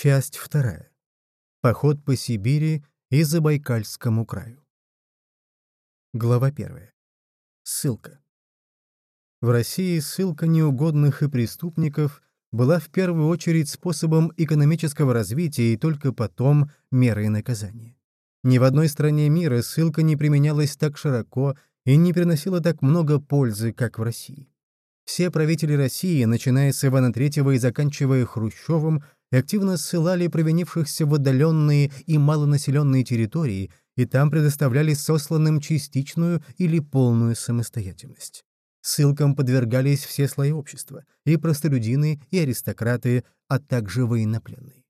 Часть вторая. Поход по Сибири и Забайкальскому краю. Глава первая. Ссылка. В России ссылка неугодных и преступников была в первую очередь способом экономического развития и только потом мерой наказания. Ни в одной стране мира ссылка не применялась так широко и не приносила так много пользы, как в России. Все правители России, начиная с Ивана III и заканчивая Хрущевым, активно ссылали провинившихся в отдаленные и малонаселенные территории и там предоставляли сосланным частичную или полную самостоятельность. Ссылкам подвергались все слои общества — и простолюдины, и аристократы, а также военнопленные.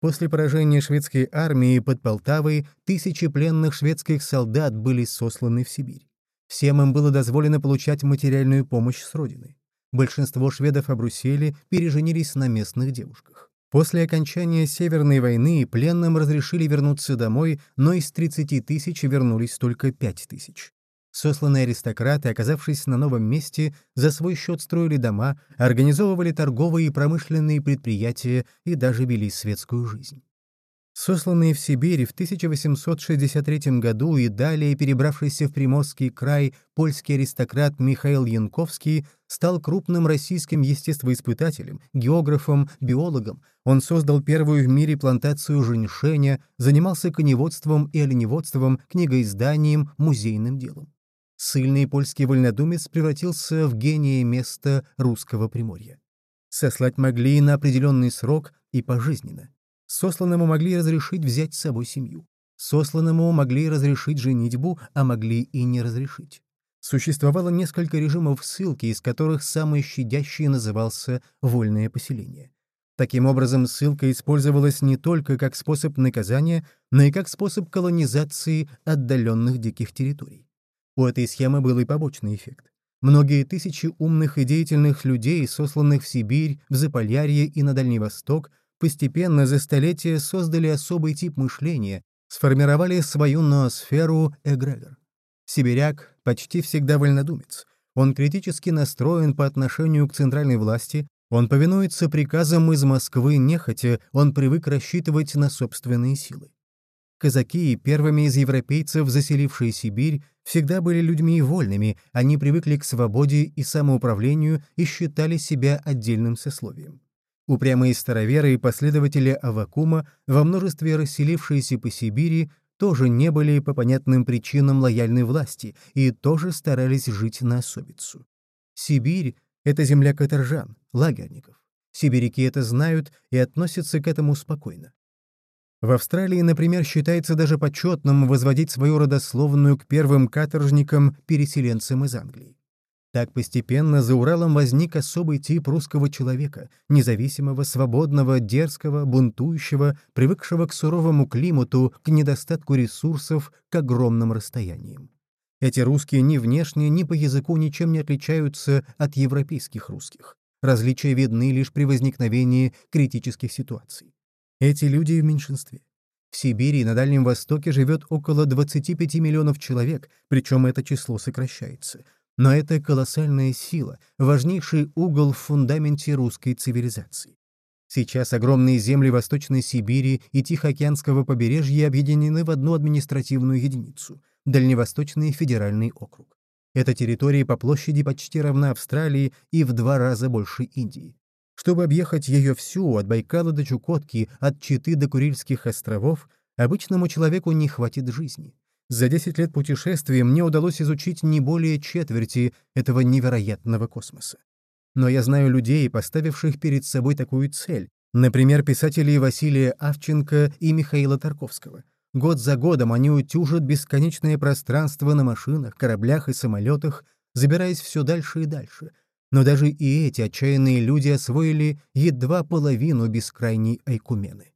После поражения шведской армии под Полтавой тысячи пленных шведских солдат были сосланы в Сибирь. Всем им было дозволено получать материальную помощь с родины. Большинство шведов обрусели, переженились на местных девушках. После окончания Северной войны пленным разрешили вернуться домой, но из 30 тысяч вернулись только 5 тысяч. Сосланные аристократы, оказавшись на новом месте, за свой счет строили дома, организовывали торговые и промышленные предприятия и даже вели светскую жизнь. Сосланный в Сибирь в 1863 году и далее перебравшийся в Приморский край польский аристократ Михаил Янковский стал крупным российским естествоиспытателем, географом, биологом. Он создал первую в мире плантацию женьшеня, занимался коневодством и оленеводством, книгоизданием, музейным делом. Сильный польский вольнодумец превратился в гения места русского Приморья. Сослать могли на определенный срок и пожизненно. Сосланному могли разрешить взять с собой семью. Сосланному могли разрешить женитьбу, а могли и не разрешить. Существовало несколько режимов ссылки, из которых самый щадящий назывался «вольное поселение». Таким образом, ссылка использовалась не только как способ наказания, но и как способ колонизации отдаленных диких территорий. У этой схемы был и побочный эффект. Многие тысячи умных и деятельных людей, сосланных в Сибирь, в Заполярье и на Дальний Восток, постепенно за столетия создали особый тип мышления, сформировали свою ноосферу эгрегор. Сибиряк почти всегда вольнодумец. Он критически настроен по отношению к центральной власти, он повинуется приказам из Москвы нехотя, он привык рассчитывать на собственные силы. Казаки, первыми из европейцев, заселившие Сибирь, всегда были людьми вольными, они привыкли к свободе и самоуправлению и считали себя отдельным сословием. Упрямые староверы и последователи Авакума, во множестве расселившиеся по Сибири, тоже не были по понятным причинам лояльной власти и тоже старались жить на особицу. Сибирь — это земля каторжан, лагерников. Сибиряки это знают и относятся к этому спокойно. В Австралии, например, считается даже почетным возводить свою родословную к первым каторжникам-переселенцам из Англии. Так постепенно за Уралом возник особый тип русского человека, независимого, свободного, дерзкого, бунтующего, привыкшего к суровому климату, к недостатку ресурсов, к огромным расстояниям. Эти русские ни внешне, ни по языку ничем не отличаются от европейских русских. Различия видны лишь при возникновении критических ситуаций. Эти люди в меньшинстве. В Сибири и на Дальнем Востоке живет около 25 миллионов человек, причем это число сокращается. Но это колоссальная сила, важнейший угол в фундаменте русской цивилизации. Сейчас огромные земли Восточной Сибири и Тихоокеанского побережья объединены в одну административную единицу — Дальневосточный федеральный округ. Эта территория по площади почти равна Австралии и в два раза больше Индии. Чтобы объехать ее всю, от Байкала до Чукотки, от Читы до Курильских островов, обычному человеку не хватит жизни. За 10 лет путешествия мне удалось изучить не более четверти этого невероятного космоса. Но я знаю людей, поставивших перед собой такую цель, например, писателей Василия Авченко и Михаила Тарковского. Год за годом они утюжат бесконечное пространство на машинах, кораблях и самолетах, забираясь все дальше и дальше. Но даже и эти отчаянные люди освоили едва половину бескрайней Айкумены.